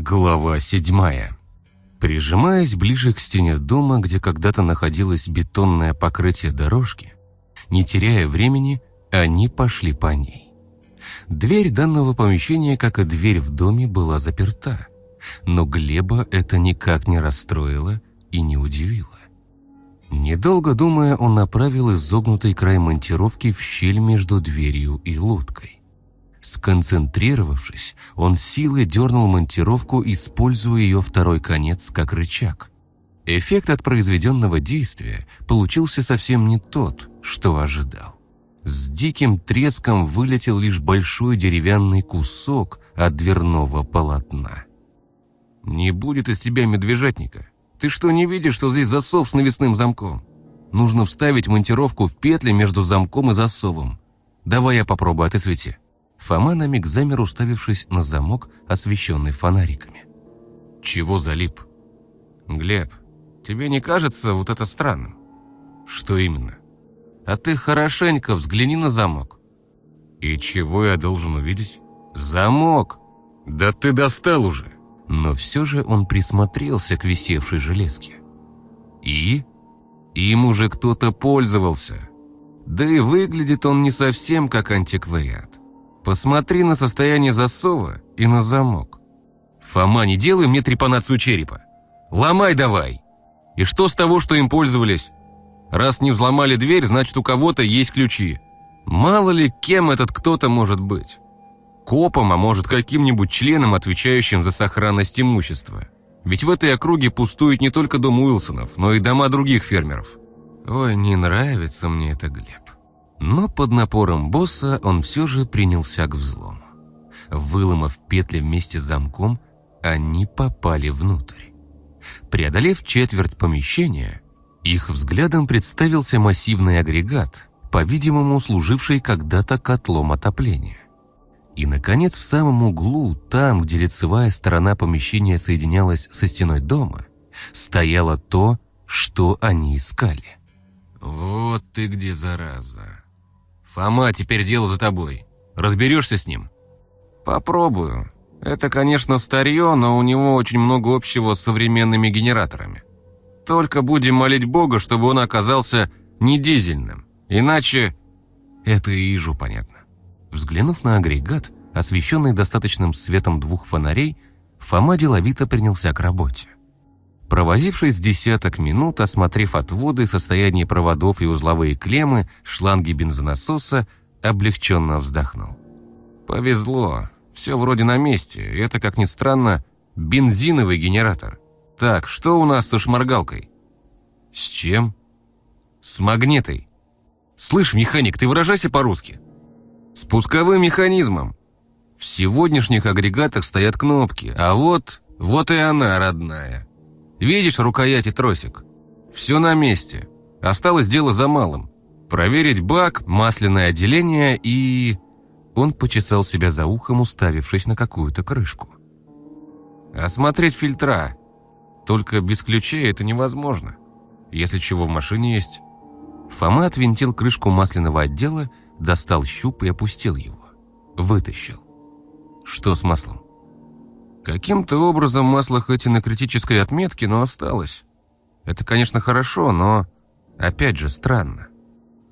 Глава седьмая. Прижимаясь ближе к стене дома, где когда-то находилось бетонное покрытие дорожки, не теряя времени, они пошли по ней. Дверь данного помещения, как и дверь в доме, была заперта, но Глеба это никак не расстроило и не удивило. Недолго думая, он направил изогнутый край монтировки в щель между дверью и лодкой. Сконцентрировавшись, он силой дернул монтировку, используя ее второй конец как рычаг. Эффект от произведенного действия получился совсем не тот, что ожидал. С диким треском вылетел лишь большой деревянный кусок от дверного полотна. «Не будет из тебя медвежатника. Ты что, не видишь, что здесь засов с навесным замком? Нужно вставить монтировку в петли между замком и засовом. Давай я попробую, а ты свети». Фома на миг замер, уставившись на замок, освещенный фонариками. «Чего залип?» «Глеб, тебе не кажется вот это странным?» «Что именно?» «А ты хорошенько взгляни на замок». «И чего я должен увидеть?» «Замок!» «Да ты достал уже!» Но все же он присмотрелся к висевшей железке. «И?» «Им уже кто-то пользовался. Да и выглядит он не совсем как антиквариат. Посмотри на состояние засова и на замок. Фома, не делай мне трепанацию черепа. Ломай давай. И что с того, что им пользовались? Раз не взломали дверь, значит у кого-то есть ключи. Мало ли, кем этот кто-то может быть. Копом, а может каким-нибудь членом, отвечающим за сохранность имущества. Ведь в этой округе пустует не только дом Уилсонов, но и дома других фермеров. Ой, не нравится мне это, Глеб. Но под напором босса он все же принялся к взлому. Выломав петли вместе с замком, они попали внутрь. Преодолев четверть помещения, их взглядом представился массивный агрегат, по-видимому, служивший когда-то котлом отопления. И, наконец, в самом углу, там, где лицевая сторона помещения соединялась со стеной дома, стояло то, что они искали. «Вот ты где, зараза!» «Фома, теперь дело за тобой. Разберешься с ним?» «Попробую. Это, конечно, старье, но у него очень много общего с современными генераторами. Только будем молить Бога, чтобы он оказался не дизельным. Иначе...» «Это и ежу понятно». Взглянув на агрегат, освещенный достаточным светом двух фонарей, Фома деловито принялся к работе. Провозившись десяток минут, осмотрев отводы, состояние проводов и узловые клеммы, шланги бензонасоса, облегченно вздохнул. «Повезло. Все вроде на месте. Это, как ни странно, бензиновый генератор. Так, что у нас со шморгалкой?» «С чем?» «С магнитой. Слышь, механик, ты выражайся по-русски». «С пусковым механизмом. В сегодняшних агрегатах стоят кнопки, а вот, вот и она, родная». Видишь рукоять и тросик? Все на месте. Осталось дело за малым. Проверить бак, масляное отделение и... Он почесал себя за ухом, уставившись на какую-то крышку. Осмотреть фильтра. Только без ключей это невозможно. Если чего в машине есть. Фома отвинтил крышку масляного отдела, достал щуп и опустил его. Вытащил. Что с маслом? Каким-то образом масло хоть и на критической отметке, но осталось. Это, конечно, хорошо, но, опять же, странно.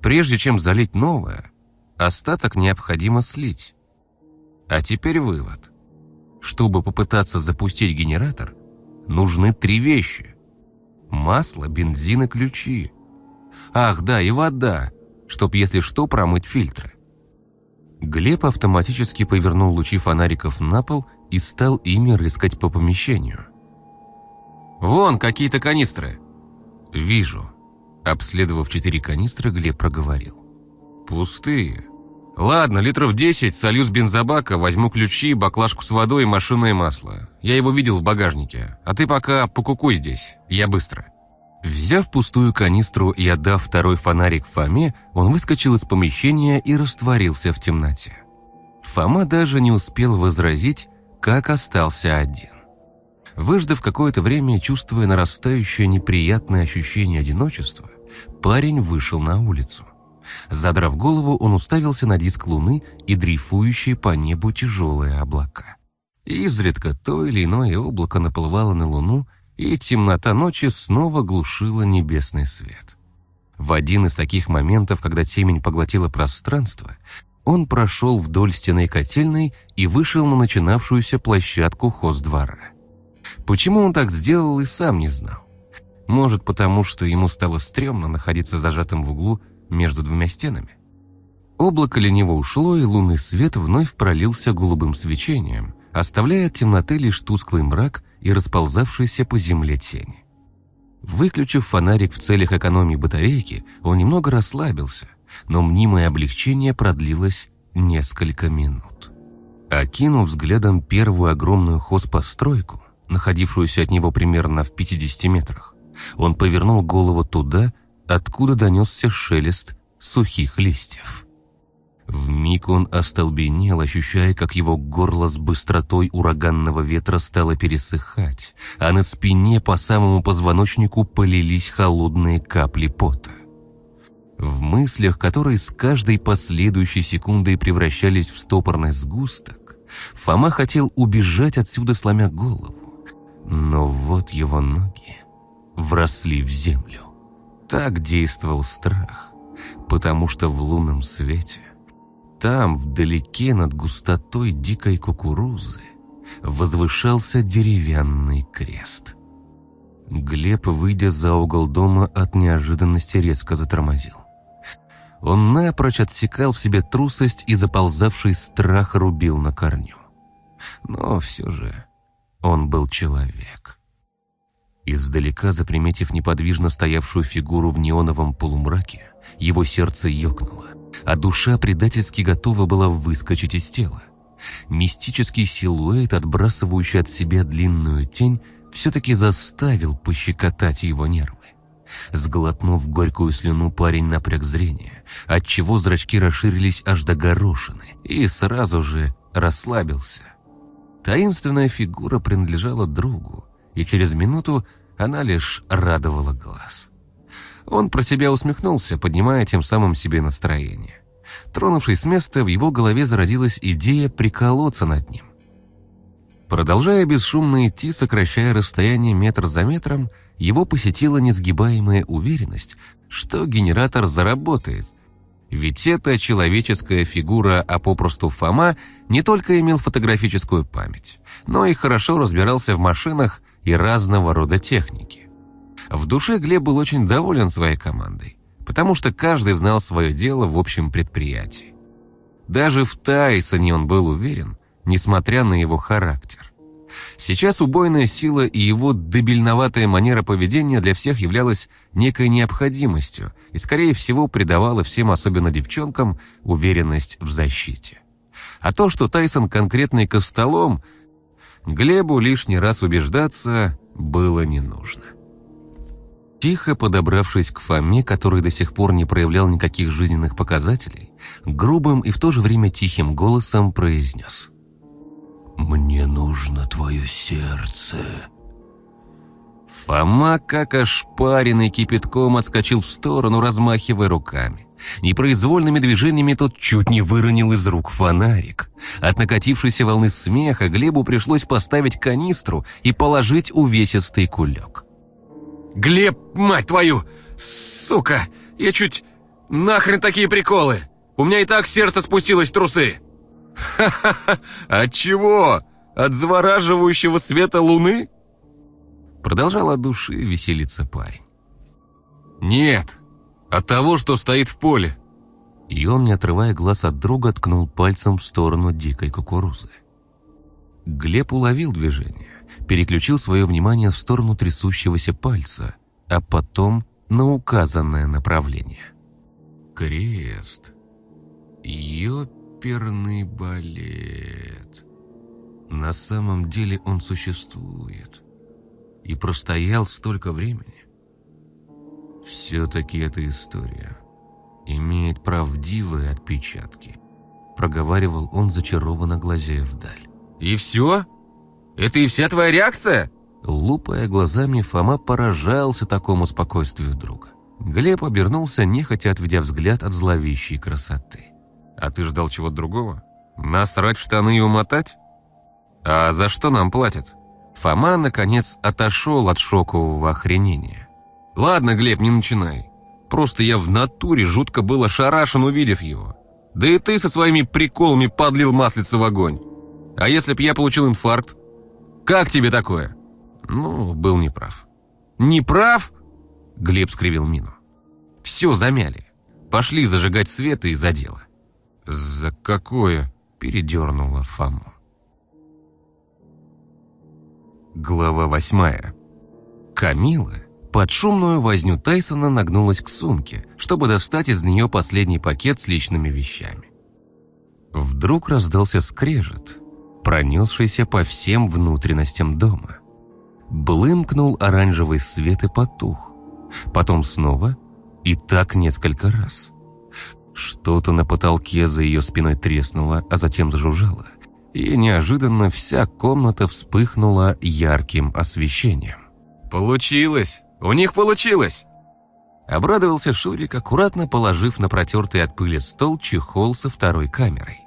Прежде чем залить новое, остаток необходимо слить. А теперь вывод. Чтобы попытаться запустить генератор, нужны три вещи. Масло, бензин и ключи. Ах, да, и вода, чтоб, если что, промыть фильтры. Глеб автоматически повернул лучи фонариков на пол и стал ими рыскать по помещению. «Вон какие-то канистры!» «Вижу». Обследовав четыре канистры, Глеб проговорил. «Пустые. Ладно, литров десять, солью с бензобака, возьму ключи, баклажку с водой и машинное масло. Я его видел в багажнике. А ты пока покукуй здесь, я быстро». Взяв пустую канистру и отдав второй фонарик Фоме, он выскочил из помещения и растворился в темноте. Фома даже не успел возразить, как остался один. Выждав какое-то время, чувствуя нарастающее неприятное ощущение одиночества, парень вышел на улицу. Задрав голову, он уставился на диск луны и дрейфующие по небу тяжелые облака. Изредка то или иное облако наплывало на луну, и темнота ночи снова глушила небесный свет. В один из таких моментов, когда темень поглотила пространство, он прошел вдоль стены котельной и вышел на начинавшуюся площадку хоздвора. Почему он так сделал и сам не знал. Может, потому что ему стало стрёмно находиться зажатым в углу между двумя стенами. Облако лениво ушло, и лунный свет вновь пролился голубым свечением, оставляя от темноты лишь тусклый мрак и расползавшиеся по земле тени. Выключив фонарик в целях экономии батарейки, он немного расслабился, но мнимое облегчение продлилось несколько минут. Окинув взглядом первую огромную хозпостройку, находившуюся от него примерно в 50 метрах, он повернул голову туда, откуда донесся шелест сухих листьев. В миг он остолбенел, ощущая, как его горло с быстротой ураганного ветра стало пересыхать, а на спине по самому позвоночнику полились холодные капли пота. В мыслях, которые с каждой последующей секундой превращались в стопорный сгусток, Фома хотел убежать отсюда, сломя голову. Но вот его ноги вросли в землю. Так действовал страх, потому что в лунном свете там, вдалеке, над густотой дикой кукурузы, возвышался деревянный крест. Глеб, выйдя за угол дома, от неожиданности резко затормозил. Он напрочь отсекал в себе трусость и заползавший страх рубил на корню. Но все же он был человек. Издалека, заприметив неподвижно стоявшую фигуру в неоновом полумраке, его сердце ёкнуло а душа предательски готова была выскочить из тела. Мистический силуэт, отбрасывающий от себя длинную тень, все-таки заставил пощекотать его нервы. Сглотнув горькую слюну, парень напряг зрение, отчего зрачки расширились аж до горошины, и сразу же расслабился. Таинственная фигура принадлежала другу, и через минуту она лишь радовала глаз. Он про себя усмехнулся, поднимая тем самым себе настроение. Тронувшись с места, в его голове зародилась идея приколоться над ним. Продолжая бесшумно идти, сокращая расстояние метр за метром, его посетила несгибаемая уверенность, что генератор заработает. Ведь эта человеческая фигура, а попросту Фома, не только имел фотографическую память, но и хорошо разбирался в машинах и разного рода технике. В душе Глеб был очень доволен своей командой, потому что каждый знал свое дело в общем предприятии. Даже в Тайсоне он был уверен, несмотря на его характер. Сейчас убойная сила и его дебильноватая манера поведения для всех являлась некой необходимостью и, скорее всего, придавала всем, особенно девчонкам, уверенность в защите. А то, что Тайсон конкретный костолом, Глебу лишний раз убеждаться было не нужно. Тихо подобравшись к Фоме, который до сих пор не проявлял никаких жизненных показателей, грубым и в то же время тихим голосом произнес. «Мне нужно твое сердце». Фома, как ошпаренный кипятком, отскочил в сторону, размахивая руками. Непроизвольными движениями тот чуть не выронил из рук фонарик. От накатившейся волны смеха Глебу пришлось поставить канистру и положить увесистый кулек. Глеб, мать твою! Сука! Я чуть... Нахрен такие приколы! У меня и так сердце спустилось в трусы!» «Ха-ха-ха! От чего? От завораживающего света луны?» Продолжал от души веселиться парень. «Нет, от того, что стоит в поле». И он, не отрывая глаз от друга, ткнул пальцем в сторону дикой кукурузы. Глеб уловил движение переключил свое внимание в сторону трясущегося пальца, а потом на указанное направление. Крест. Ёперный балет. На самом деле он существует. И простоял столько времени. Все-таки эта история имеет правдивые отпечатки. Проговаривал он, зачарованно глазея вдаль. «И все?» Это и вся твоя реакция?» Лупая глазами, Фома поражался такому спокойствию друга. Глеб обернулся, нехотя отведя взгляд от зловещей красоты. «А ты ждал чего-то другого? Насрать в штаны и умотать?» «А за что нам платят?» Фома, наконец, отошел от шокового охренения. «Ладно, Глеб, не начинай. Просто я в натуре жутко был ошарашен, увидев его. Да и ты со своими приколами подлил маслица в огонь. А если б я получил инфаркт? Как тебе такое?» Ну, был неправ. «Неправ?» Глеб скривил мину. «Все замяли. Пошли зажигать свет и за дело». «За какое?» – передернула Фому. Глава восьмая. Камила под шумную возню Тайсона нагнулась к сумке, чтобы достать из нее последний пакет с личными вещами. Вдруг раздался скрежет, пронесшийся по всем внутренностям дома. Блымкнул оранжевый свет и потух. Потом снова и так несколько раз. Что-то на потолке за ее спиной треснуло, а затем зажужжало и неожиданно вся комната вспыхнула ярким освещением. «Получилось! У них получилось!» Обрадовался Шурик, аккуратно положив на протертый от пыли стол чехол со второй камерой.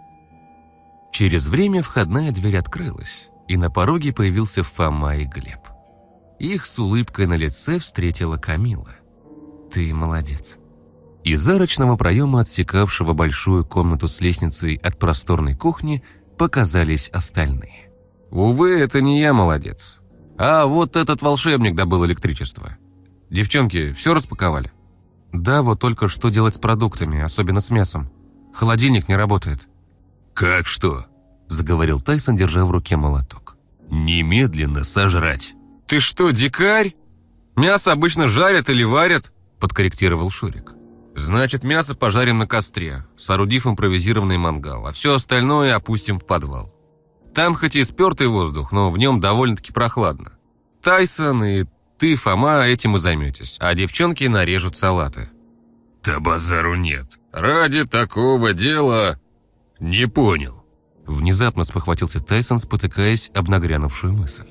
Через время входная дверь открылась, и на пороге появился Фома и Глеб. Их с улыбкой на лице встретила Камила. «Ты молодец». Из арочного проема, отсекавшего большую комнату с лестницей от просторной кухни, показались остальные. Увы, это не я молодец. А вот этот волшебник добыл электричество. Девчонки, все распаковали? Да, вот только что делать с продуктами, особенно с мясом. Холодильник не работает. Как что? Заговорил Тайсон, держа в руке молоток. Немедленно сожрать. Ты что, дикарь? Мясо обычно жарят или варят, подкорректировал Шурик. Значит, мясо пожарим на костре, соорудив импровизированный мангал, а все остальное опустим в подвал. Там хоть и спертый воздух, но в нем довольно-таки прохладно. Тайсон и ты, Фома, этим и займетесь, а девчонки нарежут салаты. Да базару нет. Ради такого дела... Не понял. Внезапно спохватился Тайсон, спотыкаясь об нагрянувшую мысль.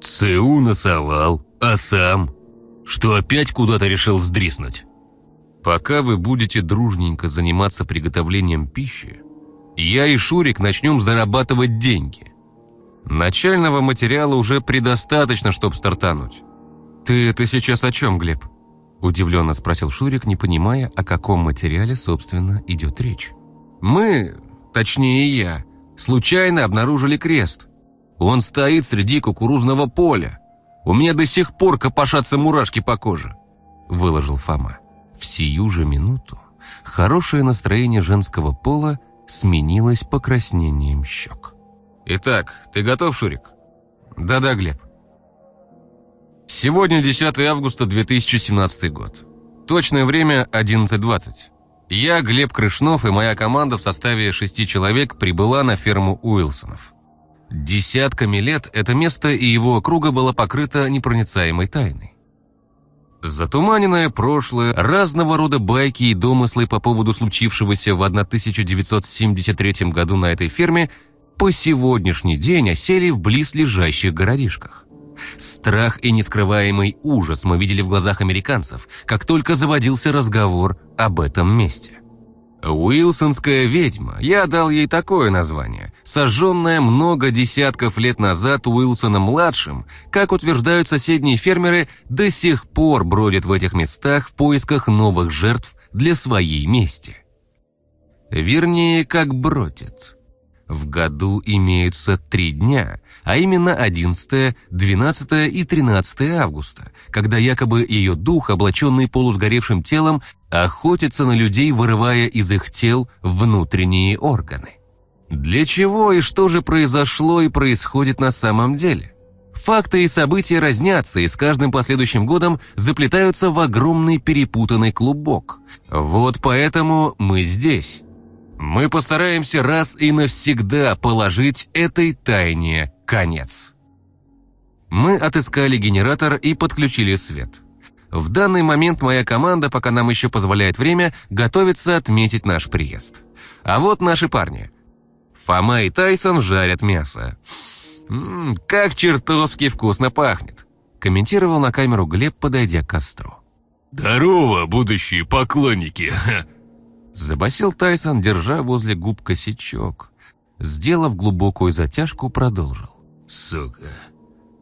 ЦУ насовал, а сам? Что опять куда-то решил сдриснуть? Пока вы будете дружненько заниматься приготовлением пищи, я и Шурик начнем зарабатывать деньги. Начального материала уже предостаточно, чтобы стартануть. Ты, ты сейчас о чем, Глеб? Удивленно спросил Шурик, не понимая, о каком материале, собственно, идет речь. Мы, точнее я, случайно обнаружили крест. Он стоит среди кукурузного поля. У меня до сих пор копошатся мурашки по коже, выложил Фома. В сию же минуту хорошее настроение женского пола сменилось покраснением щек. «Итак, ты готов, Шурик?» «Да-да, Глеб». Сегодня 10 августа 2017 год. Точное время 11.20. Я, Глеб Крышнов и моя команда в составе шести человек прибыла на ферму Уилсонов. Десятками лет это место и его округа было покрыто непроницаемой тайной. Затуманенное прошлое, разного рода байки и домыслы по поводу случившегося в 1973 году на этой ферме по сегодняшний день осели в близлежащих городишках. Страх и нескрываемый ужас мы видели в глазах американцев, как только заводился разговор об этом месте. Уилсонская ведьма, я дал ей такое название, сожженная много десятков лет назад Уилсоном-младшим, как утверждают соседние фермеры, до сих пор бродит в этих местах в поисках новых жертв для своей мести. Вернее, как бродит. В году имеются три дня, а именно 11, 12 и 13 августа, когда якобы ее дух, облаченный полусгоревшим телом, охотится на людей, вырывая из их тел внутренние органы. Для чего и что же произошло и происходит на самом деле? Факты и события разнятся и с каждым последующим годом заплетаются в огромный перепутанный клубок. Вот поэтому мы здесь. Мы постараемся раз и навсегда положить этой тайне конец. Мы отыскали генератор и подключили свет. В данный момент моя команда, пока нам еще позволяет время, готовится отметить наш приезд. А вот наши парни. Фома и Тайсон жарят мясо. «Ммм, как чертовски вкусно пахнет», комментировал на камеру Глеб, подойдя к костру. «Здорово, будущие поклонники!» Забасил Тайсон, держа возле губ косячок. Сделав глубокую затяжку, продолжил. Сука,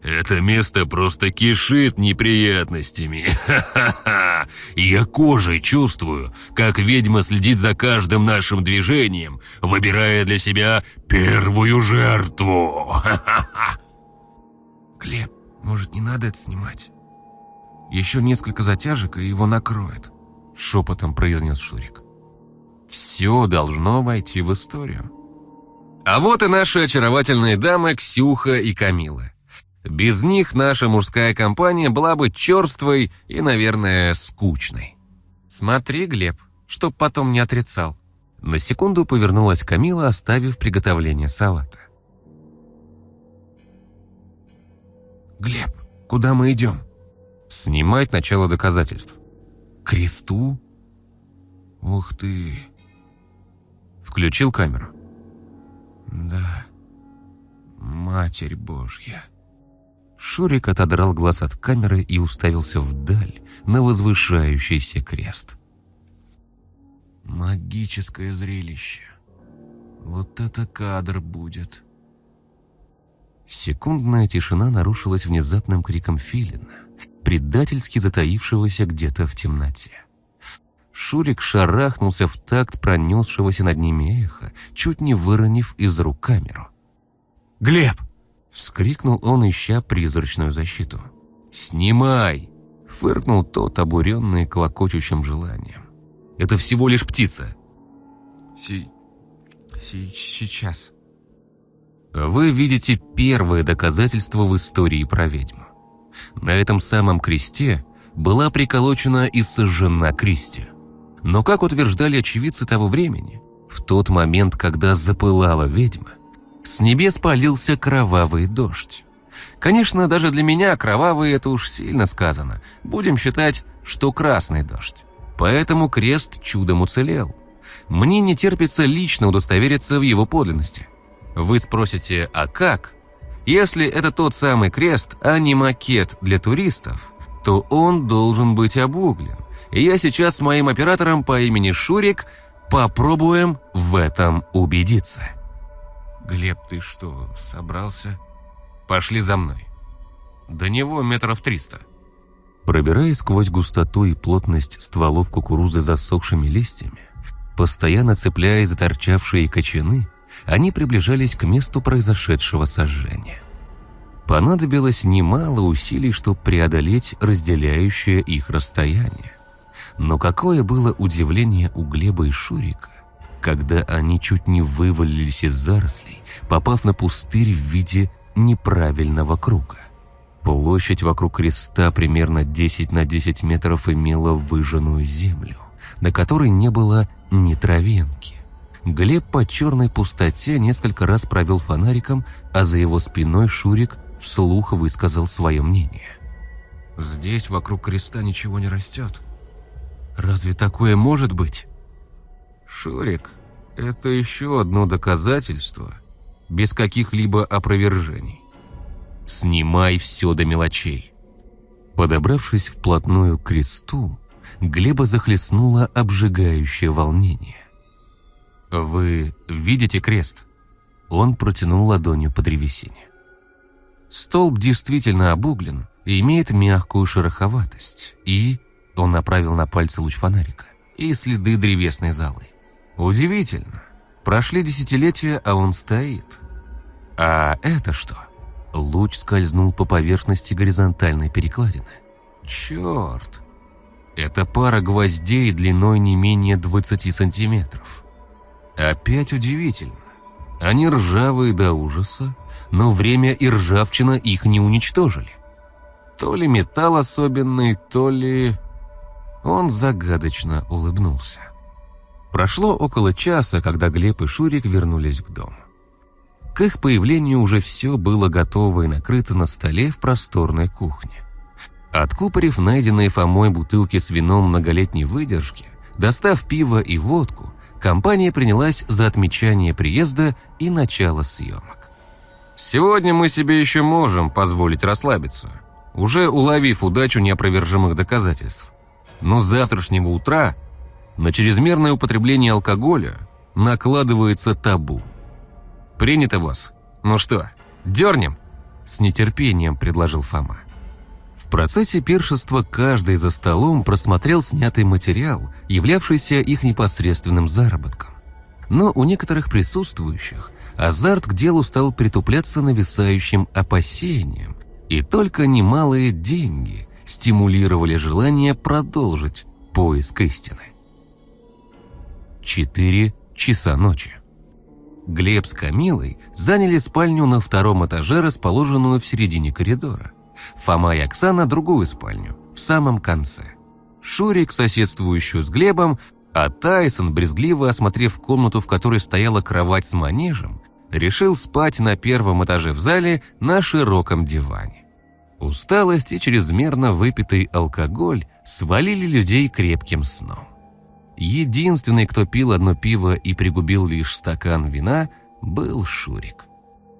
это место просто кишит неприятностями. Ха-ха-ха. Я кожей чувствую, как ведьма следит за каждым нашим движением, выбирая для себя первую жертву. Ха-ха-ха. Глеб, может, не надо это снимать? Еще несколько затяжек, и его накроет. Шепотом произнес Шурик. Все должно войти в историю. А вот и наши очаровательные дамы Ксюха и Камила. Без них наша мужская компания была бы черствой и, наверное, скучной. Смотри, Глеб, чтоб потом не отрицал. На секунду повернулась Камила, оставив приготовление салата. Глеб, куда мы идем? Снимать начало доказательств. Кресту? Ух ты. Включил камеру. Да. Матерь Божья. Шурик отодрал глаз от камеры и уставился вдаль на возвышающийся крест. Магическое зрелище. Вот это кадр будет. Секундная тишина нарушилась внезапным криком филина, предательски затаившегося где-то в темноте. Шурик шарахнулся в такт пронесшегося над ними эха, чуть не выронив из рук камеру. «Глеб!» Вскрикнул он, ища призрачную защиту. «Снимай!» Фыркнул тот, обуренный клокочущим желанием. «Это всего лишь птица!» Си... Си... Сейчас. Вы видите первое доказательство в истории про ведьму. На этом самом кресте была приколочена и сожжена Кристи. Но, как утверждали очевидцы того времени, в тот момент, когда запылала ведьма, с небес полился кровавый дождь. Конечно, даже для меня кровавый это уж сильно сказано. Будем считать, что красный дождь. Поэтому крест чудом уцелел. Мне не терпится лично удостовериться в его подлинности. Вы спросите, а как? Если это тот самый крест, а не макет для туристов, то он должен быть обуглен. И я сейчас с моим оператором по имени Шурик попробуем в этом убедиться. Глеб, ты что, собрался? Пошли за мной. До него метров триста. Пробираясь сквозь густоту и плотность стволов кукурузы засохшими листьями, постоянно цепляясь за торчавшие кочаны, они приближались к месту произошедшего сожжения. Понадобилось немало усилий, чтобы преодолеть разделяющее их расстояние. Но какое было удивление у Глеба и Шурика, когда они чуть не вывалились из зарослей, попав на пустырь в виде неправильного круга. Площадь вокруг креста примерно 10 на 10 метров имела выжженную землю, на которой не было ни травинки. Глеб по черной пустоте несколько раз провел фонариком, а за его спиной Шурик вслух высказал свое мнение. «Здесь вокруг креста ничего не растет. Разве такое может быть?» «Шурик, это еще одно доказательство, без каких-либо опровержений. Снимай все до мелочей». Подобравшись вплотную к кресту, Глеба захлестнуло обжигающее волнение. «Вы видите крест?» Он протянул ладонью по древесине. Столб действительно обуглен и имеет мягкую шероховатость, и... Он направил на пальцы луч фонарика. И следы древесной залы. Удивительно. Прошли десятилетия, а он стоит. А это что? Луч скользнул по поверхности горизонтальной перекладины. Черт! Это пара гвоздей длиной не менее 20 сантиметров. Опять удивительно. Они ржавые до ужаса, но время и ржавчина их не уничтожили. То ли металл особенный, то ли... Он загадочно улыбнулся. Прошло около часа, когда Глеб и Шурик вернулись к дому. К их появлению уже все было готово и накрыто на столе в просторной кухне. Откупорив найденные Фомой бутылки с вином многолетней выдержки, достав пиво и водку, компания принялась за отмечание приезда и начало съемок. Сегодня мы себе еще можем позволить расслабиться, уже уловив удачу неопровержимых доказательств. Но с завтрашнего утра на чрезмерное употребление алкоголя накладывается табу. Принято, вас. Ну что, дернем? С нетерпением предложил Фома. В процессе пиршества каждый за столом просмотрел снятый материал, являвшийся их непосредственным заработком. Но у некоторых присутствующих азарт к делу стал притупляться нависающим опасением, и только немалые деньги стимулировали желание продолжить поиск истины. Четыре часа ночи. Глеб с Камилой заняли спальню на втором этаже, расположенную в середине коридора. Фома и Оксана – другую спальню, в самом конце. Шурик, соседствующую с Глебом, а Тайсон, брезгливо осмотрев комнату, в которой стояла кровать с манежем, решил спать на первом этаже в зале на широком диване. Усталость и чрезмерно выпитый алкоголь свалили людей крепким сном. Единственный, кто пил одно пиво и пригубил лишь стакан вина, был Шурик.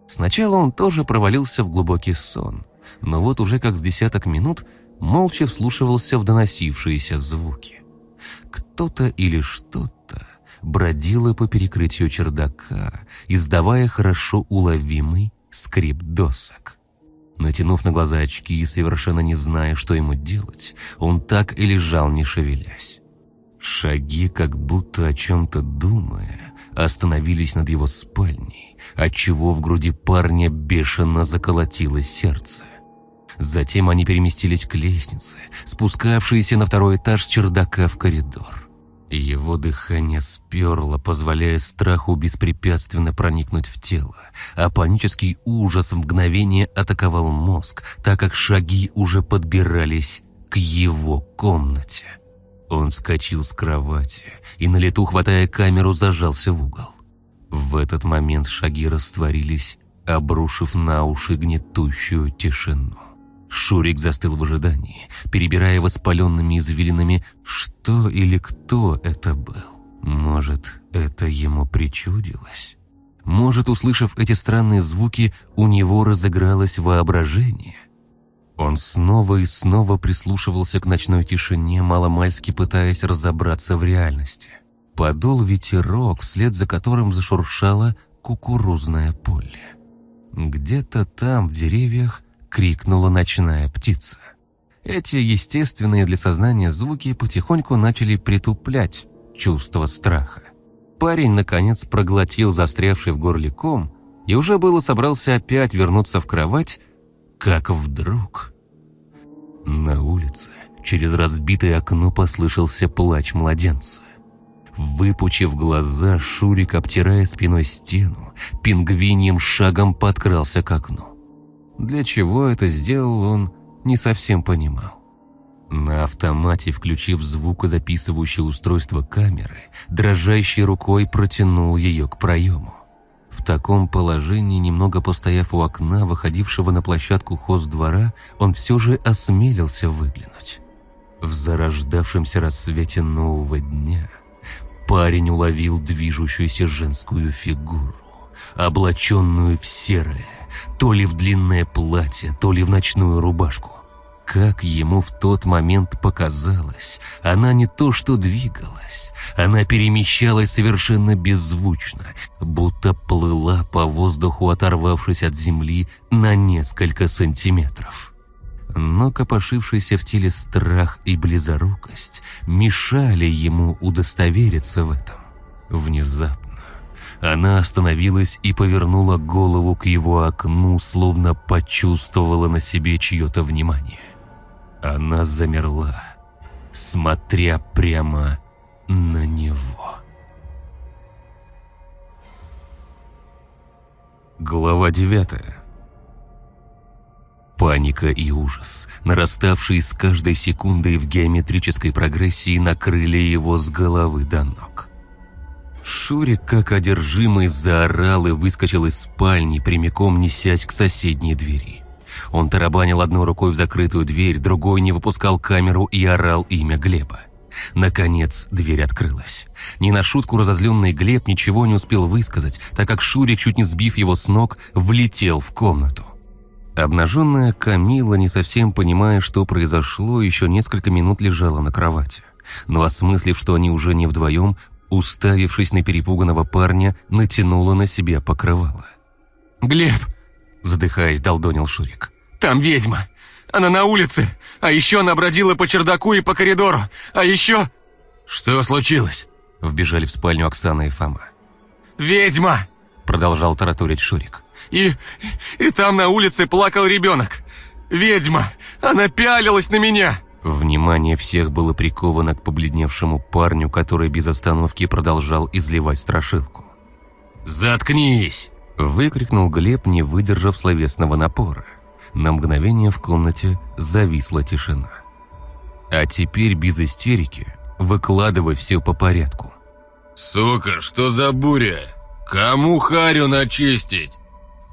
Сначала он тоже провалился в глубокий сон, но вот уже как с десяток минут молча вслушивался в доносившиеся звуки. Кто-то или что-то бродило по перекрытию чердака, издавая хорошо уловимый скрип досок. Натянув на глаза очки и совершенно не зная, что ему делать, он так и лежал, не шевелясь. Шаги, как будто о чем-то думая, остановились над его спальней, отчего в груди парня бешено заколотилось сердце. Затем они переместились к лестнице, спускавшейся на второй этаж с чердака в коридор. Его дыхание сперло, позволяя страху беспрепятственно проникнуть в тело, а панический ужас в мгновение атаковал мозг, так как шаги уже подбирались к его комнате. Он вскочил с кровати и на лету, хватая камеру, зажался в угол. В этот момент шаги растворились, обрушив на уши гнетущую тишину. Шурик застыл в ожидании, перебирая воспаленными извилинами, что или кто это был. Может, это ему причудилось? Может, услышав эти странные звуки, у него разыгралось воображение? Он снова и снова прислушивался к ночной тишине, маломальски пытаясь разобраться в реальности. Подул ветерок, вслед за которым зашуршало кукурузное поле. Где-то там, в деревьях, крикнула ночная птица. Эти естественные для сознания звуки потихоньку начали притуплять чувство страха. Парень, наконец, проглотил застрявший в горле ком и уже было собрался опять вернуться в кровать, как вдруг... На улице через разбитое окно послышался плач младенца. Выпучив глаза, Шурик, обтирая спиной стену, пингвиньем шагом подкрался к окну. Для чего это сделал, он не совсем понимал. На автомате, включив звукозаписывающее устройство камеры, дрожащей рукой протянул ее к проему. В таком положении, немного постояв у окна, выходившего на площадку хоздвора, он все же осмелился выглянуть. В зарождавшемся рассвете нового дня парень уловил движущуюся женскую фигуру, облаченную в серое, то ли в длинное платье, то ли в ночную рубашку. Как ему в тот момент показалось, она не то что двигалась, она перемещалась совершенно беззвучно, будто плыла по воздуху, оторвавшись от земли на несколько сантиметров. Но копошившийся в теле страх и близорукость мешали ему удостовериться в этом. Внезапно она остановилась и повернула голову к его окну, словно почувствовала на себе чье-то внимание. Она замерла, смотря прямо на него. Глава девятая. Паника и ужас, нараставшие с каждой секундой в геометрической прогрессии, накрыли его с головы до ног. Шурик, как одержимый, заорал и выскочил из спальни, прямиком несясь к соседней двери. Он тарабанил одной рукой в закрытую дверь, другой не выпускал камеру и орал имя Глеба. Наконец, дверь открылась. Не на шутку разозленный Глеб ничего не успел высказать, так как Шурик, чуть не сбив его с ног, влетел в комнату. Обнаженная Камила, не совсем понимая, что произошло, еще несколько минут лежала на кровати. Но осмыслив, что они уже не вдвоем, уставившись на перепуганного парня, натянула на себя покрывало. «Глеб, Задыхаясь, долдонил Шурик. «Там ведьма! Она на улице! А еще она бродила по чердаку и по коридору! А еще...» «Что случилось?» Вбежали в спальню Оксана и Фома. «Ведьма!» Продолжал тараторить Шурик. «И... и там на улице плакал ребенок! Ведьма! Она пялилась на меня!» Внимание всех было приковано к побледневшему парню, который без остановки продолжал изливать страшилку. «Заткнись!» – выкрикнул Глеб, не выдержав словесного напора. На мгновение в комнате зависла тишина. «А теперь без истерики выкладывай все по порядку». «Сука, что за буря? Кому харю начистить?»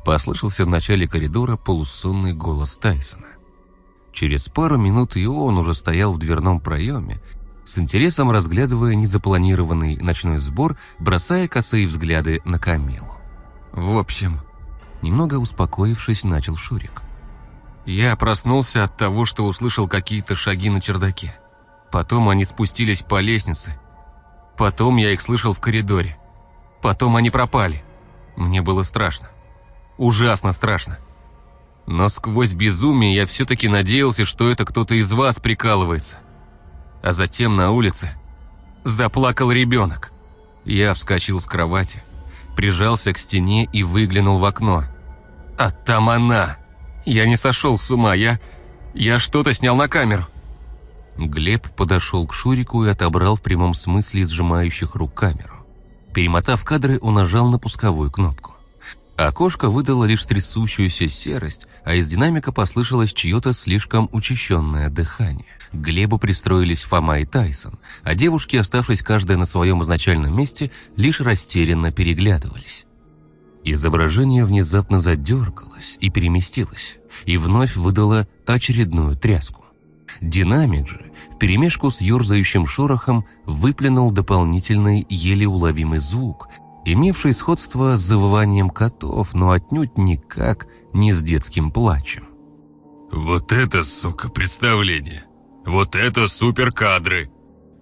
Послышался в начале коридора полусонный голос Тайсона. Через пару минут и он уже стоял в дверном проеме, с интересом разглядывая незапланированный ночной сбор, бросая косые взгляды на Камилу. В общем, немного успокоившись, начал Шурик. Я проснулся от того, что услышал какие-то шаги на чердаке. Потом они спустились по лестнице. Потом я их слышал в коридоре. Потом они пропали. Мне было страшно. Ужасно страшно. Но сквозь безумие я все-таки надеялся, что это кто-то из вас прикалывается. А затем на улице заплакал ребенок. Я вскочил с кровати, прижался к стене и выглянул в окно. А там она. Я не сошел с ума, я... Я что-то снял на камеру. Глеб подошел к Шурику и отобрал в прямом смысле сжимающих рук камеру. Перемотав кадры, он нажал на пусковую кнопку. Окошко выдало лишь трясущуюся серость, а из динамика послышалось чье-то слишком учащенное дыхание. К Глебу пристроились Фома и Тайсон, а девушки, оставшись каждая на своем изначальном месте, лишь растерянно переглядывались. Изображение внезапно задергалось и переместилось, и вновь выдало очередную тряску. Динамик же, вперемешку с ерзающим шорохом, выплюнул дополнительный еле уловимый звук, имевший сходство с завыванием котов, но отнюдь никак не с детским плачем. «Вот это, сука, представление! Вот это суперкадры!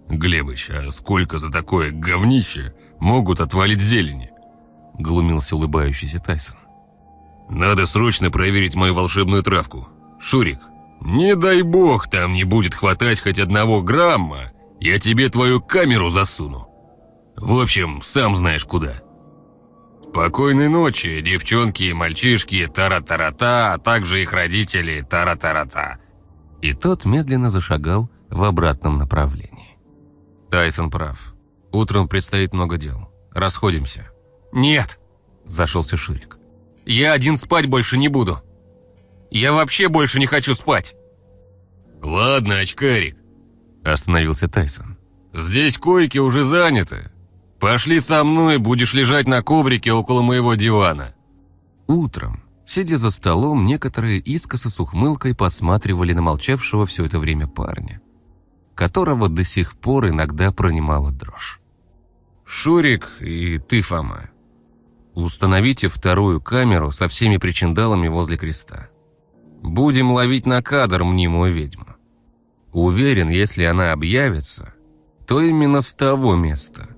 Глебыч, а сколько за такое говнище могут отвалить зелени?» Глумился улыбающийся Тайсон. «Надо срочно проверить мою волшебную травку. Шурик, не дай бог там не будет хватать хоть одного грамма, я тебе твою камеру засуну. В общем, сам знаешь куда. Спокойной ночи, девчонки и мальчишки, тара-тара-та, а также их родители, тара-тара-та. И тот медленно зашагал в обратном направлении. Тайсон прав. Утром предстоит много дел. Расходимся. «Нет!» – зашелся Шурик. «Я один спать больше не буду. Я вообще больше не хочу спать!» «Ладно, очкарик», – остановился Тайсон. «Здесь койки уже заняты. Пошли со мной, будешь лежать на коврике около моего дивана». Утром, сидя за столом, некоторые искоса с ухмылкой посматривали на молчавшего все это время парня, которого до сих пор иногда пронимала дрожь. «Шурик и ты, Фома, установите вторую камеру со всеми причиндалами возле креста. Будем ловить на кадр мнимую ведьму. Уверен, если она объявится, то именно с того места.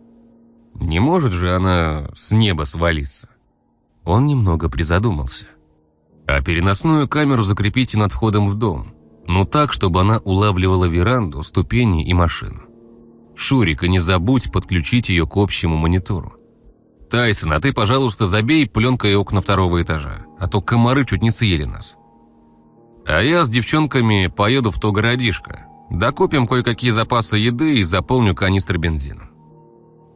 Не может же она с неба свалиться. Он немного призадумался. А переносную камеру закрепите над входом в дом. Ну так, чтобы она улавливала веранду, ступени и машину. Шурик, и не забудь подключить ее к общему монитору. Тайсон, а ты, пожалуйста, забей пленкой окна второго этажа, а то комары чуть не съели нас. А я с девчонками поеду в то городишко. Докупим кое-какие запасы еды и заполню канистры бензином.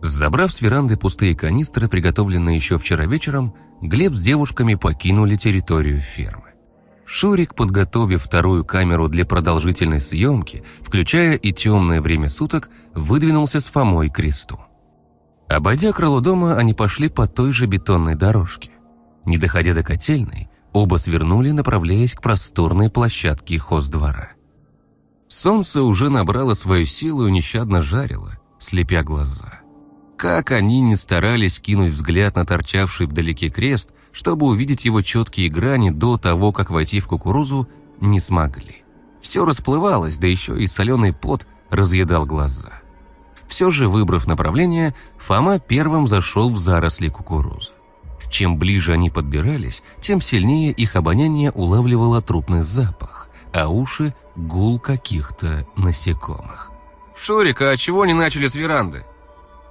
Забрав с веранды пустые канистры, приготовленные еще вчера вечером, Глеб с девушками покинули территорию фермы. Шурик, подготовив вторую камеру для продолжительной съемки, включая и темное время суток, выдвинулся с Фомой к кресту. Обойдя крыло дома, они пошли по той же бетонной дорожке. Не доходя до котельной, оба свернули, направляясь к просторной площадке хоздвора. Солнце уже набрало свою силу и нещадно жарило, слепя глаза. Как они не старались кинуть взгляд на торчавший вдалеке крест, чтобы увидеть его четкие грани до того, как войти в кукурузу, не смогли. Все расплывалось, да еще и соленый пот разъедал глаза. Все же, выбрав направление, Фома первым зашел в заросли кукурузы. Чем ближе они подбирались, тем сильнее их обоняние улавливало трупный запах, а уши — гул каких-то насекомых. «Шурик, а чего не начали с веранды?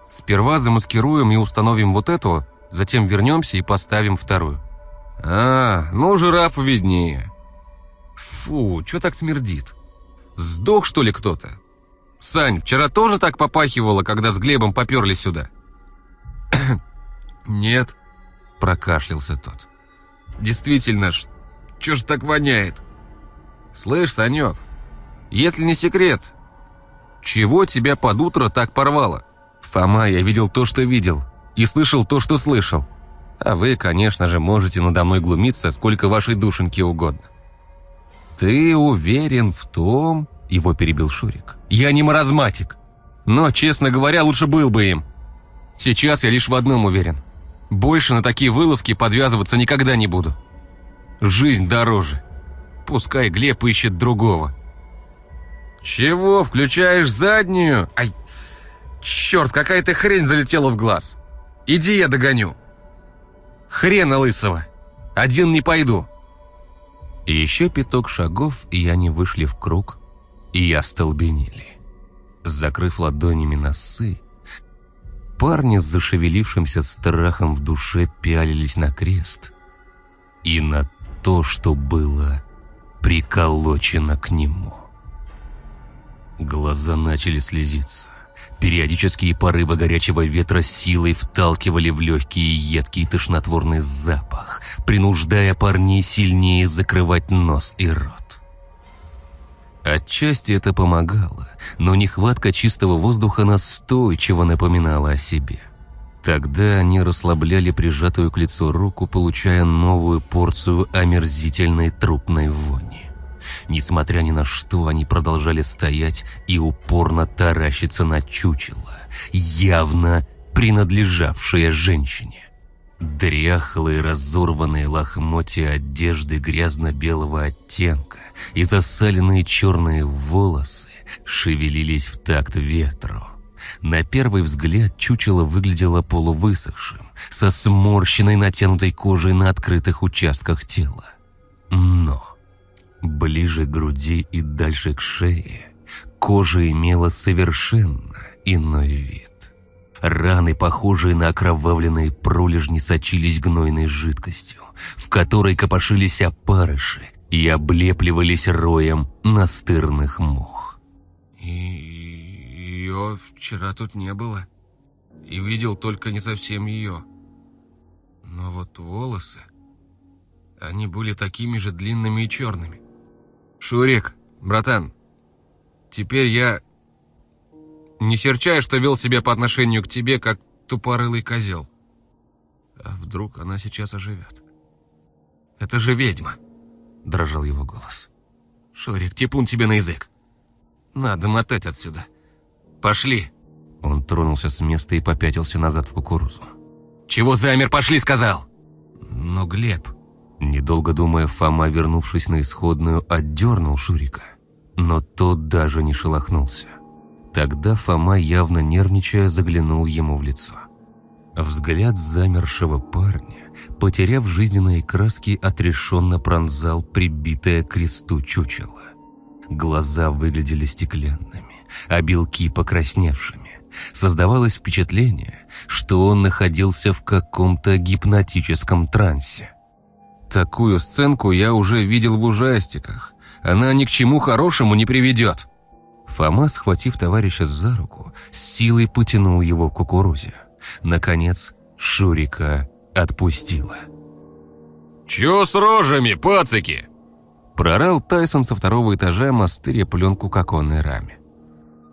Сперва замаскируем и установим вот эту, затем вернемся и поставим вторую». «А, ну жирафу виднее». «Фу, что так смердит? Сдох, что ли, кто-то?» «Сань, вчера тоже так попахивало, когда с Глебом поперли сюда?» «Нет», — прокашлялся тот. «Действительно, чё ж так воняет?» «Слышь, Санек, если не секрет, чего тебя под утро так порвало?» «Фома, я видел то, что видел, и слышал то, что слышал. А вы, конечно же, можете надо мной глумиться, сколько вашей душеньки угодно». «Ты уверен в том...» — его перебил Шурик. «Я не маразматик, но, честно говоря, лучше был бы им. Сейчас я лишь в одном уверен. Больше на такие вылазки подвязываться никогда не буду. Жизнь дороже. Пускай Глеб ищет другого». «Чего, включаешь заднюю?» «Ай, черт, какая-то хрень залетела в глаз. Иди, я догоню». «Хрена лысого. Один не пойду». Еще пяток шагов, и они вышли в круг, и остолбенели. Закрыв ладонями носы, парни с зашевелившимся страхом в душе пялились на крест и на то, что было приколочено к нему. Глаза начали слезиться. Периодические порывы горячего ветра силой вталкивали в легкий едкий тошнотворный запах, принуждая парней сильнее закрывать нос и рот. Отчасти это помогало, но нехватка чистого воздуха настойчиво напоминала о себе. Тогда они расслабляли прижатую к лицу руку, получая новую порцию омерзительной трупной вони. Несмотря ни на что, они продолжали стоять и упорно таращиться на чучело, явно принадлежавшее женщине. Дряхлые разорванные лохмотья одежды грязно-белого оттенка и засаленные черные волосы шевелились в такт ветру. На первый взгляд чучело выглядело полувысохшим, со сморщенной натянутой кожей на открытых участках тела. Но ближе к груди и дальше к шее кожа имела совершенно иной вид. Раны, похожие на окровавленные пролежни, сочились гнойной жидкостью, в которой копошились опарыши и облепливались роем настырных мух. И ее вчера тут не было. И видел только не совсем ее. Но вот волосы... Они были такими же длинными и черными. Шурик, братан, теперь я не серчаю, что вел себя по отношению к тебе, как тупорылый козел. А вдруг она сейчас оживет? Это же ведьма, дрожал его голос. Шурик, типун тебе на язык. Надо мотать отсюда. Пошли. Он тронулся с места и попятился назад в кукурузу. Чего замер, пошли, сказал. Но Глеб... Недолго думая, Фома, вернувшись на исходную, отдернул Шурика. Но тот даже не шелохнулся. Тогда Фома, явно нервничая, заглянул ему в лицо. Взгляд замершего парня, потеряв жизненные краски, отрешенно пронзал прибитое к кресту чучело. Глаза выглядели стеклянными, а белки покрасневшими. Создавалось впечатление, что он находился в каком-то гипнотическом трансе. Такую сценку я уже видел в ужастиках. Она ни к чему хорошему не приведет. Фома, схватив товарища за руку, с силой потянул его к кукурузе. Наконец, Шурика отпустила. «Чё с рожами, пацики?» Прорал Тайсон со второго этажа, мастыря пленку к оконной раме.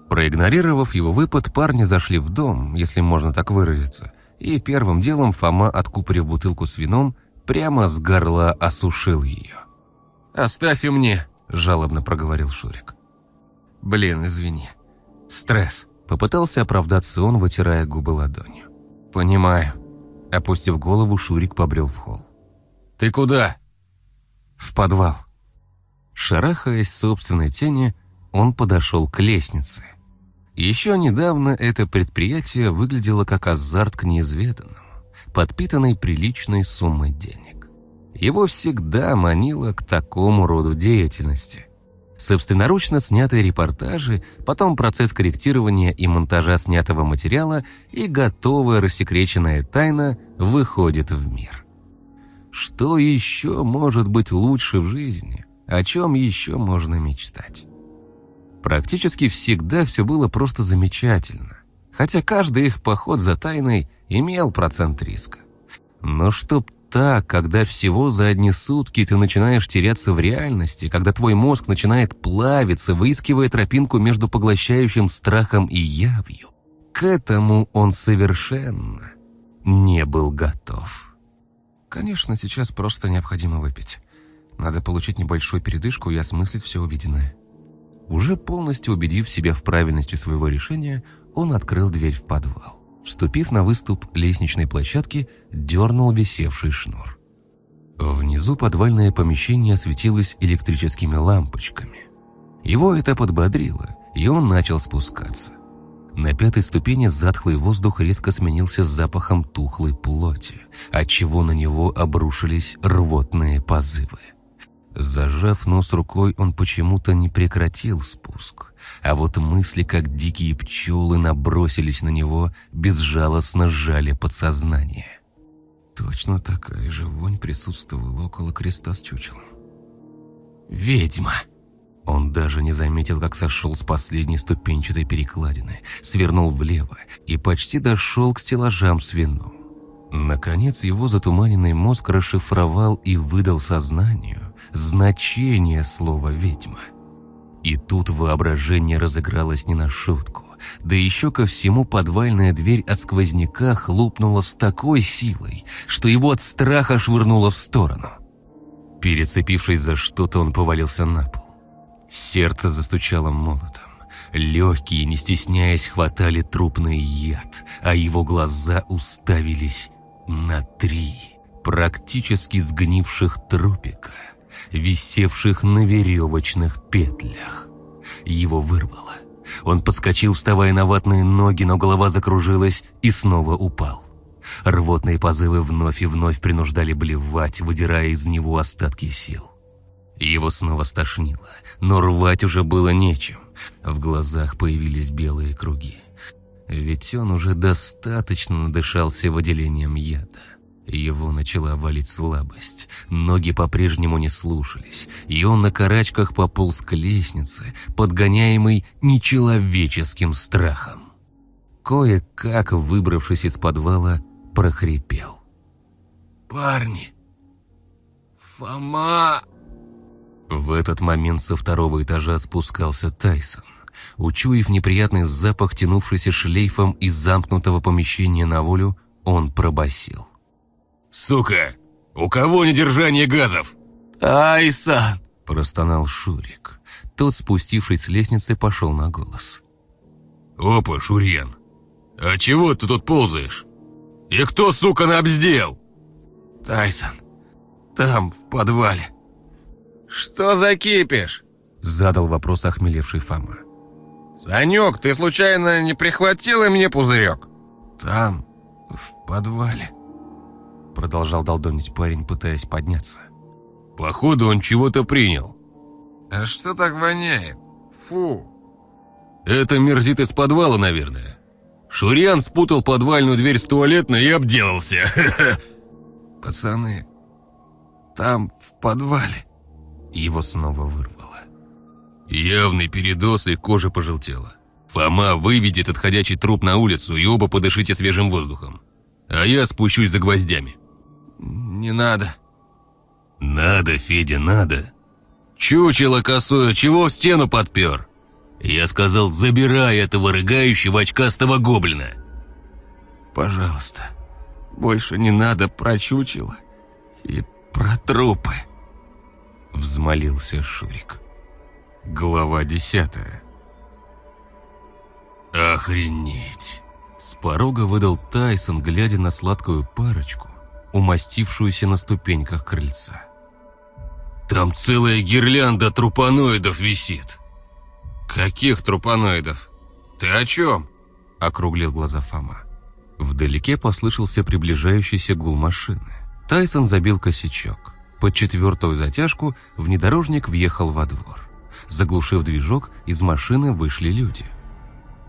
Проигнорировав его выпад, парни зашли в дом, если можно так выразиться, и первым делом Фома, откупорив бутылку с вином, прямо с горла осушил ее. «Оставь и мне», – жалобно проговорил Шурик. «Блин, извини. Стресс». Попытался оправдаться он, вытирая губы ладонью. «Понимаю». Опустив голову, Шурик побрел в холл. «Ты куда?» «В подвал». Шарахаясь собственной тени, он подошел к лестнице. Еще недавно это предприятие выглядело как азарт к неизведанному. подпитанной приличной суммой денег. Его всегда манило к такому роду деятельности. Собственноручно снятые репортажи, потом процесс корректирования и монтажа снятого материала и готовая рассекреченная тайна выходит в мир. Что еще может быть лучше в жизни? О чем еще можно мечтать? Практически всегда все было просто замечательно, хотя каждый их поход за тайной имел процент риска. Но чтоб так, когда всего за одни сутки ты начинаешь теряться в реальности, когда твой мозг начинает плавиться, выискивая тропинку между поглощающим страхом и явью, к этому он совершенно не был готов. Конечно, сейчас просто необходимо выпить. Надо получить небольшую передышку и осмыслить все увиденное. Уже полностью убедив себя в правильности своего решения, он открыл дверь в подвал. Вступив на выступ лестничной площадки, дернул висевший шнур. Внизу подвальное помещение осветилось электрическими лампочками. Его это подбодрило, и он начал спускаться. На пятой ступени затхлый воздух резко сменился запахом тухлой плоти, отчего на него обрушились рвотные позывы. Зажав нос рукой, он почему-то не прекратил спуск, а вот мысли, как дикие пчелы, набросились на него, безжалостно сжали подсознание. Точно такая же вонь присутствовала около креста с чучелом. «Ведьма!» Он даже не заметил, как сошел с последней ступенчатой перекладины, свернул влево и почти дошел к стеллажам с вином. Наконец его затуманенный мозг расшифровал и выдал сознанию значение слова «ведьма». И тут воображение разыгралось не на шутку. Да еще ко всему подвальная дверь от сквозняка хлопнула с такой силой, что его от страха швырнуло в сторону. Перецепившись за что-то, он повалился на пол. Сердце застучало молотом. Легкие, не стесняясь, хватали трупный яд, а его глаза уставились на три практически сгнивших трупика – висевших на веревочных петлях. Его вырвало. Он подскочил, вставая на ватные ноги, но голова закружилась и снова упал. Рвотные позывы вновь и вновь принуждали блевать, выдирая из него остатки сил. Его снова стошнило, но рвать уже было нечем. В глазах появились белые круги. Ведь он уже достаточно надышался выделением яда. Его начала валить слабость, ноги по-прежнему не слушались, и он на карачках пополз к лестнице, подгоняемый нечеловеческим страхом. Кое-как, выбравшись из подвала, прохрипел. «Парни! Фома!» В этот момент со второго этажа спускался Тайсон. Учуяв неприятный запах, тянувшийся шлейфом из замкнутого помещения на волю, он пробасил. «Сука! У кого недержание газов?» «Айсан!» – простонал Шурик. Тот, спустившись с лестницы, пошел на голос. «Опа, Шурьян! А чего ты тут ползаешь? И кто, сука, набздел?» «Тайсон, там, в подвале». «Что за кипиш?» – задал вопрос охмелевший Фома. «Санек, ты случайно не прихватил и мне пузырек?» «Там, в подвале». Продолжал долдонить парень, пытаясь подняться. Походу, он чего-то принял. А что так воняет? Фу. Это мерзит из подвала, наверное. Шурьян спутал подвальную дверь с туалетной и обделался. Пацаны, там, в подвале. Его снова вырвало. Явный передоз и кожа пожелтела. Фома выведет отходящий труп на улицу и оба подышите свежим воздухом. А я спущусь за гвоздями. Не надо. Надо, Федя, надо. Чучело косое, чего в стену подпер? Я сказал, забирай этого рыгающего очкастого гоблина. Пожалуйста, больше не надо про чучело и про трупы. Взмолился Шурик. Глава десятая. Охренеть. С порога выдал Тайсон, глядя на сладкую парочку, умастившуюся на ступеньках крыльца. «Там целая гирлянда трупаноидов висит!» «Каких трупаноидов? Ты о чем?» — округлил глаза Фома. Вдалеке послышался приближающийся гул машины. Тайсон забил косячок. Под четвертую затяжку внедорожник въехал во двор. Заглушив движок, из машины вышли люди.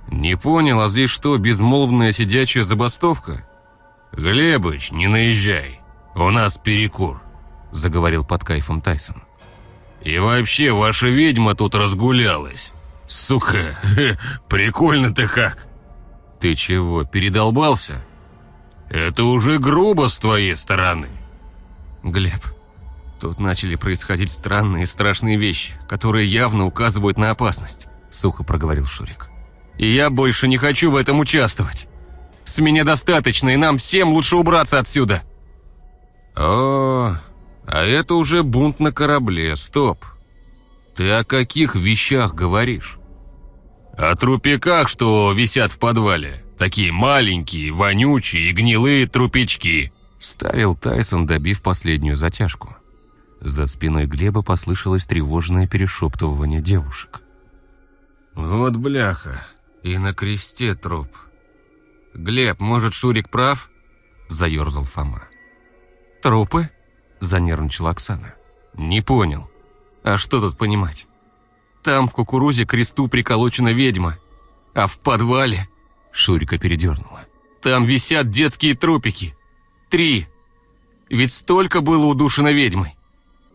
«Не понял, а здесь что, безмолвная сидячая забастовка?» «Глебыч, не наезжай, у нас перекур», — заговорил под кайфом Тайсон. «И вообще, ваша ведьма тут разгулялась. Сука, прикольно-то как!» «Ты чего, передолбался?» «Это уже грубо с твоей стороны». «Глеб, тут начали происходить странные и страшные вещи, которые явно указывают на опасность», — сухо проговорил Шурик. «И я больше не хочу в этом участвовать. С меня достаточно, и нам всем лучше убраться отсюда». «О, а это уже бунт на корабле, стоп. Ты о каких вещах говоришь?» О трупиках, что висят в подвале. Такие маленькие, вонючие и гнилые трупички. Вставил Тайсон, добив последнюю затяжку. За спиной Глеба послышалось тревожное перешептывание девушек. «Вот бляха, и на кресте труп. Глеб, может, Шурик прав?» – заерзал Фома. «Трупы?» – занервничала Оксана. «Не понял. А что тут понимать? Там в кукурузе кресту приколочена ведьма. А в подвале...» Шурика передернула. «Там висят детские трупики. Три. Ведь столько было удушено ведьмой».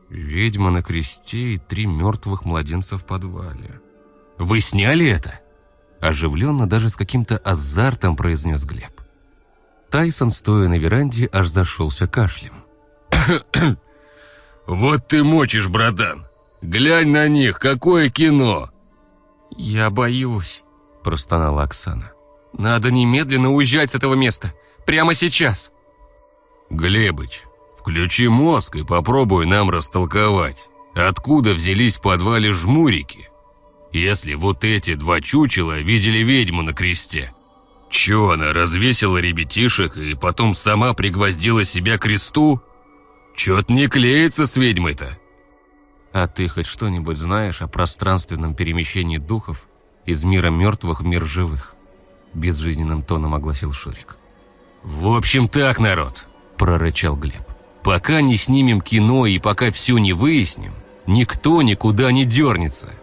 «Ведьма на кресте и три мертвых младенца в подвале». «Вы сняли это?» Оживленно, даже с каким-то азартом произнес Глеб. Тайсон, стоя на веранде, аж зашелся кашлем. «Вот ты мочишь, братан! Глянь на них, какое кино!» «Я боюсь», – простонала Оксана. «Надо немедленно уезжать с этого места. Прямо сейчас!» «Глебыч, включи мозг и попробуй нам растолковать, откуда взялись в подвале жмурики, если вот эти два чучела видели ведьму на кресте. Чё, она развесила ребятишек и потом сама пригвоздила себя к кресту? Чё-то не клеится с ведьмой-то!» А ты хоть что-нибудь знаешь о пространственном перемещении духов из мира мертвых в мир живых?» Безжизненным тоном огласил Шурик. «В общем так, народ!» – прорычал Глеб. «Пока не снимем кино и пока все не выясним, никто никуда не дернется.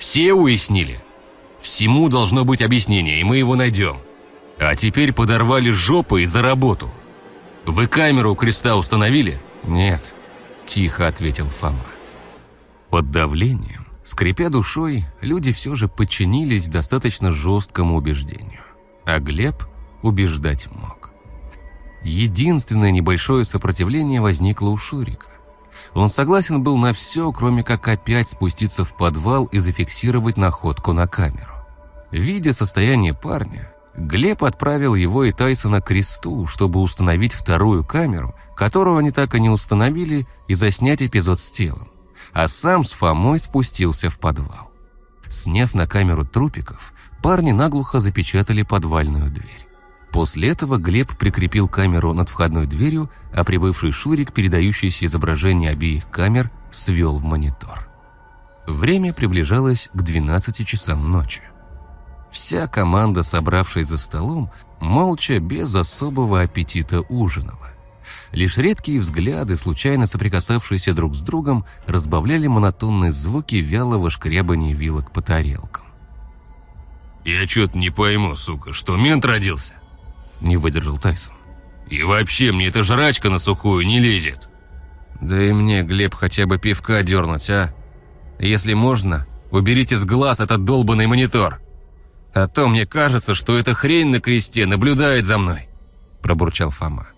Все уяснили? Всему должно быть объяснение, и мы его найдем. А теперь подорвали жопы и за работу. Вы камеру у креста установили?» «Нет», – тихо ответил Фома. Под давлением, скрипя душой, люди все же подчинились достаточно жесткому убеждению. А Глеб убеждать мог. Единственное небольшое сопротивление возникло у Шурика. Он согласен был на все, кроме как опять спуститься в подвал и зафиксировать находку на камеру. Видя состояние парня, Глеб отправил его и Тайсона к кресту, чтобы установить вторую камеру, которую они так и не установили, и заснять эпизод с телом а сам с Фомой спустился в подвал. Сняв на камеру трупиков, парни наглухо запечатали подвальную дверь. После этого Глеб прикрепил камеру над входной дверью, а прибывший Шурик, передающийся изображение обеих камер, свел в монитор. Время приближалось к 12 часам ночи. Вся команда, собравшись за столом, молча, без особого аппетита ужинала. Лишь редкие взгляды, случайно соприкасавшиеся друг с другом, разбавляли монотонные звуки вялого шкрябания вилок по тарелкам. «Я что-то не пойму, сука, что мент родился?» Не выдержал Тайсон. «И вообще, мне эта жрачка на сухую не лезет». «Да и мне, Глеб, хотя бы пивка дернуть, а? Если можно, уберите с глаз этот долбанный монитор. А то мне кажется, что эта хрень на кресте наблюдает за мной», пробурчал Фома.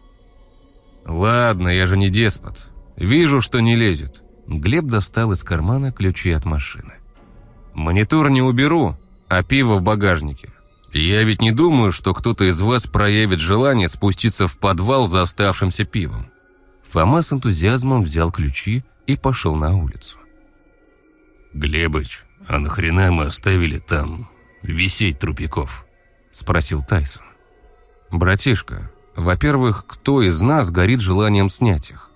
«Ладно, я же не деспот. Вижу, что не лезет». Глеб достал из кармана ключи от машины. «Монитор не уберу, а пиво в багажнике. Я ведь не думаю, что кто-то из вас проявит желание спуститься в подвал за оставшимся пивом». Фома с энтузиазмом взял ключи и пошел на улицу. «Глебыч, а нахрена мы оставили там висеть трупиков?» – спросил Тайсон. «Братишка, во-первых, кто из нас горит желанием снять их?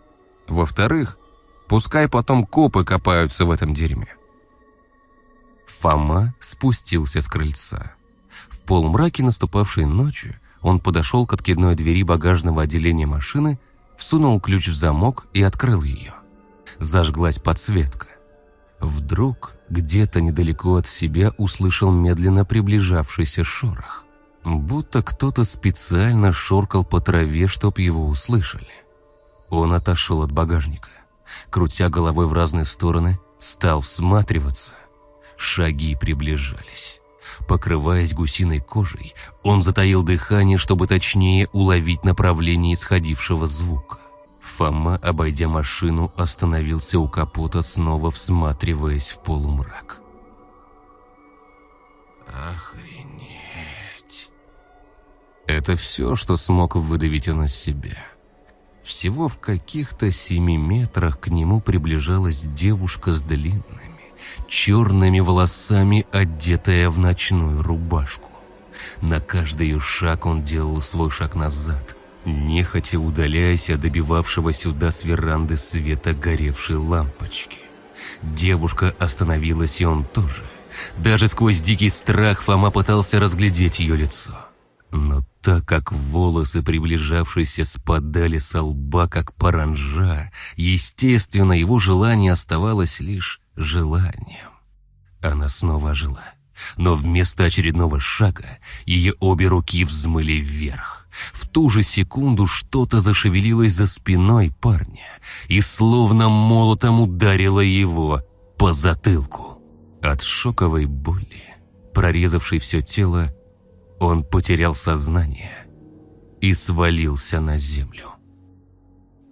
Во-вторых, пускай потом копы копаются в этом дерьме. Фома спустился с крыльца. Полумраке наступавшей ночи Он подошел к откидной двери багажного отделения машины, всунул ключ в замок и открыл ее. Зажглась подсветка. Вдруг где-то недалеко от себя услышал медленно приближавшийся шорох. Будто кто-то специально шоркал по траве, чтоб его услышали. Он отошел от багажника. Крутя головой в разные стороны, стал всматриваться. Шаги приближались. Покрываясь гусиной кожей, он затаил дыхание, чтобы точнее уловить направление исходившего звука. Фома, обойдя машину, остановился у капота, снова всматриваясь в полумрак. Охренеть. Это все, что смог выдавить он из себя. Всего в каких-то семи метрах к нему приближалась девушка с длинными, черными волосами, одетая в ночную рубашку. На каждый ее шаг он делал свой шаг назад, нехотя удаляясь от добивавшего сюда с веранды света горевшей лампочки. Девушка остановилась, и он тоже. Даже сквозь дикий страх Фома пытался разглядеть ее лицо. Но так как волосы приближавшиеся спадали со лба, как паранжа, естественно, его желание оставалось лишь желанием. Она снова ожила. Но вместо очередного шага ее обе руки взмыли вверх. В ту же секунду что-то зашевелилось за спиной парня и словно молотом ударило его по затылку. От шоковой боли, прорезавшей все тело, он потерял сознание и свалился на землю.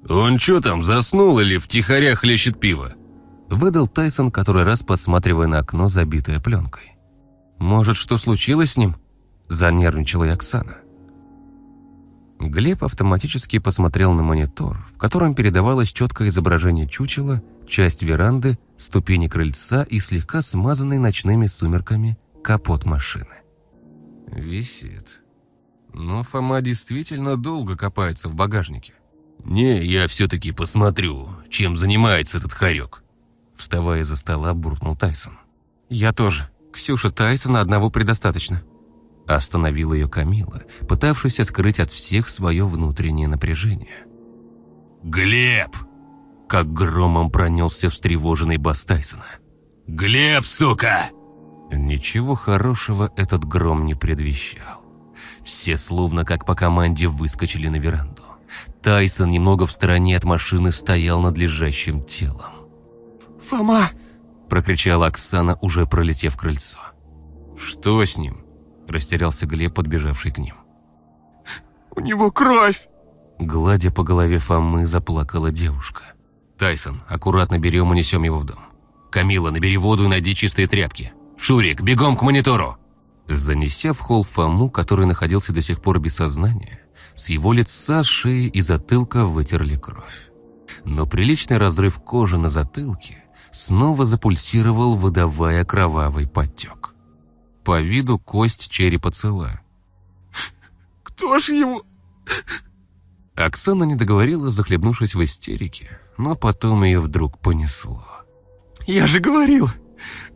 «Он что там, заснул или втихаря хлещет пиво?» Выдал Тайсон, который раз посматривая на окно, забитое пленкой. «Может, что случилось с ним?» Занервничала и Оксана. Глеб автоматически посмотрел на монитор, в котором передавалось четкое изображение чучела, часть веранды, ступени крыльца и слегка смазанный ночными сумерками капот машины. Висит. Но Фома действительно долго копается в багажнике. «Не, я все-таки посмотрю, чем занимается этот хорек». Вставая за стола, буркнул Тайсон. «Я тоже. Ксюша Тайсона одного предостаточно». Остановила ее Камила, пытавшаяся скрыть от всех свое внутреннее напряжение. «Глеб!» Как громом пронесся встревоженный бас Тайсона. «Глеб, сука!» Ничего хорошего этот гром не предвещал. Все словно как по команде выскочили на веранду. Тайсон немного в стороне от машины стоял над лежащим телом. «Фома!» – прокричала Оксана, уже пролетев крыльцо. «Что с ним?» – растерялся Глеб, подбежавший к ним. «У него кровь!» Гладя по голове Фомы, заплакала девушка. «Тайсон, аккуратно берем и несем его в дом. Камила, набери воду и найди чистые тряпки. Шурик, бегом к монитору!» Занеся в холл Фому, который находился до сих пор без сознания, с его лица, шеи и затылка вытерли кровь. Но приличный разрыв кожи на затылке снова запульсировал, выдавая кровавый подтек. По виду кость черепа цела. «Кто ж его...» Оксана не договорила, захлебнувшись в истерике, но потом ее вдруг понесло. «Я же говорил,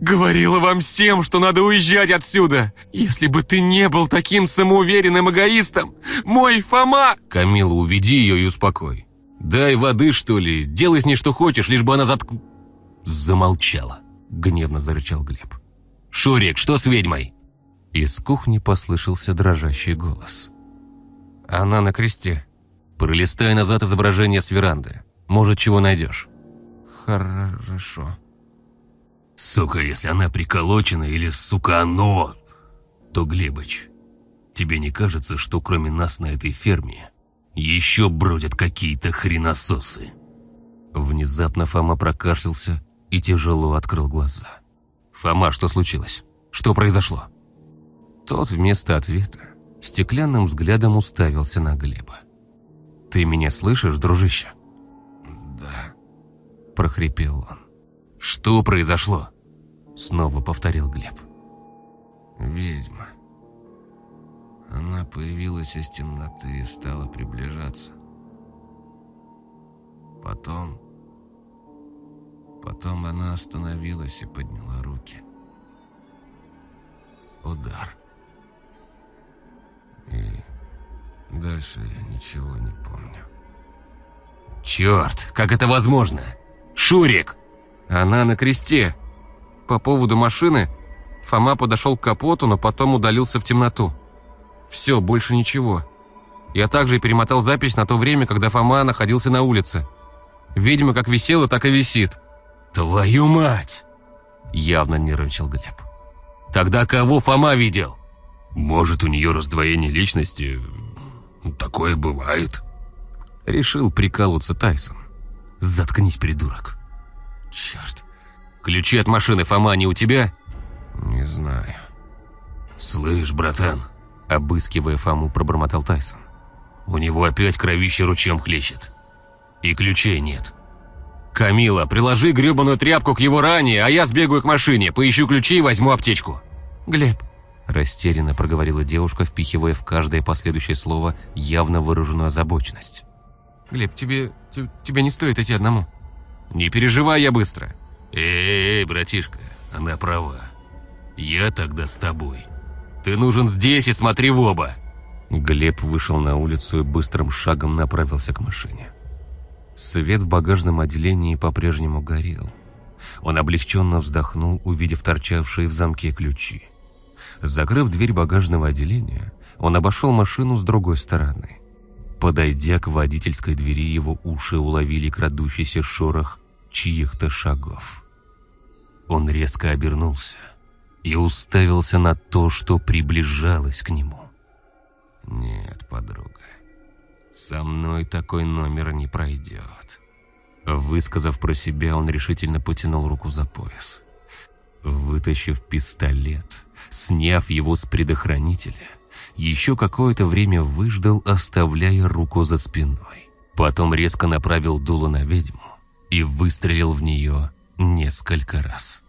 Говорила вам всем, что надо уезжать отсюда. Если бы ты не был таким самоуверенным эгоистом, мой Фома...» «Камила, уведи ее и успокой. Дай воды, что ли, делай с ней что хочешь, лишь бы она затк...» Замолчала, гневно зарычал Глеб. «Шурик, что с ведьмой?» Из кухни послышался дрожащий голос. «Она на кресте. Пролистай назад изображение с веранды. Может, чего найдешь». «Хорошо», Сука, если она приколочена или, сука, оно, то, Глебыч, тебе не кажется, что кроме нас на этой ферме еще бродят какие-то хренососы?» Внезапно Фома прокашлялся и тяжело открыл глаза. «Фома, что случилось? Что произошло?» Тот вместо ответа стеклянным взглядом уставился на Глеба. «Ты меня слышишь, дружище?» «Да», – прохрипел он. «Что произошло?» Снова повторил Глеб. «Ведьма. Она появилась из темноты и стала приближаться. Потом... Потом она остановилась и подняла руки. Удар. И Дальше я ничего не помню. Черт, как это возможно? Шурик! Она на кресте. По поводу машины Фома подошел к капоту, но потом удалился в темноту. Все, больше ничего. Я также перемотал запись на то время, когда Фома находился на улице. Видимо, как висела, так и висит. Твою мать! Явно нервничал Глеб. Тогда кого Фома видел? Может, у нее раздвоение личности? Такое бывает. Решил прикалываться Тайсон. Заткнись, придурок. Черт. Ключи от машины Фома не у тебя? Не знаю. Слышь, братан, Обыскивая Фому, пробормотал Тайсон. у него опять кровище ручьем хлещет. И ключей нет. «Камила, приложи гребаную тряпку к его ране, а я сбегаю к машине, поищу ключи и возьму аптечку». Глеб, Растерянно проговорила девушка, впихивая в каждое последующее слово явно выраженную озабоченность. Глеб, тебе, тебе, тебе не стоит идти одному. «Не переживай, я быстро». Эй, эй, братишка, она права. Я тогда с тобой. «Ты нужен здесь и смотри в оба!» Глеб вышел на улицу и быстрым шагом направился к машине. Свет в багажном отделении по-прежнему горел. Он облегченно вздохнул, увидев торчавшие в замке ключи. Закрыв дверь багажного отделения, он обошел машину с другой стороны. Подойдя к водительской двери, его уши уловили крадущийся шорох чьих-то шагов. Он резко обернулся и уставился на то, что приближалось к нему. «Нет, подруга, со мной такой номер не пройдет». Высказав про себя, он решительно потянул руку за пояс. Вытащив пистолет, сняв его с предохранителя, еще какое-то время выждал, оставляя руку за спиной. Потом резко направил дуло на ведьму и выстрелил в нее несколько раз.